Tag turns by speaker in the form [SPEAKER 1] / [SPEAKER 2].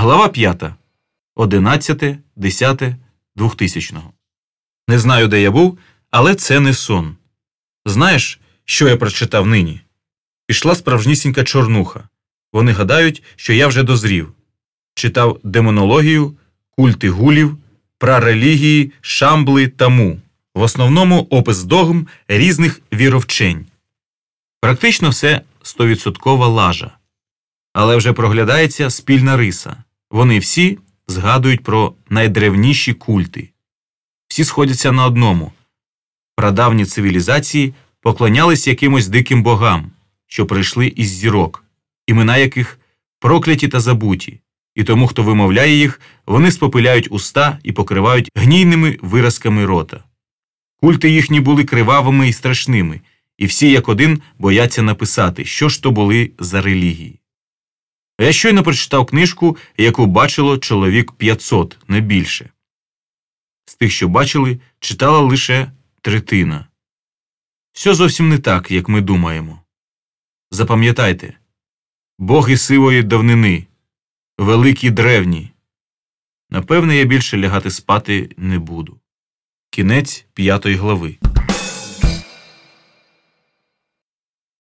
[SPEAKER 1] Глава 5. 11, 10, 2000. Не знаю, де я був, але це не сон. Знаєш, що я прочитав нині? Пішла справжнісінька чорнуха. Вони гадають, що я вже дозрів. Читав демонологію, культи гулів, прарелігії, шамбли та му. В основному опис догм різних віровчень. Практично все стовідсоткова лажа. Але вже проглядається спільна риса. Вони всі згадують про найдревніші культи. Всі сходяться на одному прадавні цивілізації поклонялись якимось диким богам, що прийшли із зірок, імена яких прокляті та забуті, і тому, хто вимовляє їх, вони спопиляють уста і покривають гнійними виразками рота. Культи їхні були кривавими і страшними, і всі як один бояться написати, що ж то були за релігії. Я щойно прочитав книжку, яку бачило чоловік 500, не більше. З тих, що бачили, читала лише третина. Все зовсім не так, як ми думаємо. Запам'ятайте боги сивої давнини, великі древні. Напевне, я більше лягати спати не буду. Кінець п'ятої глави.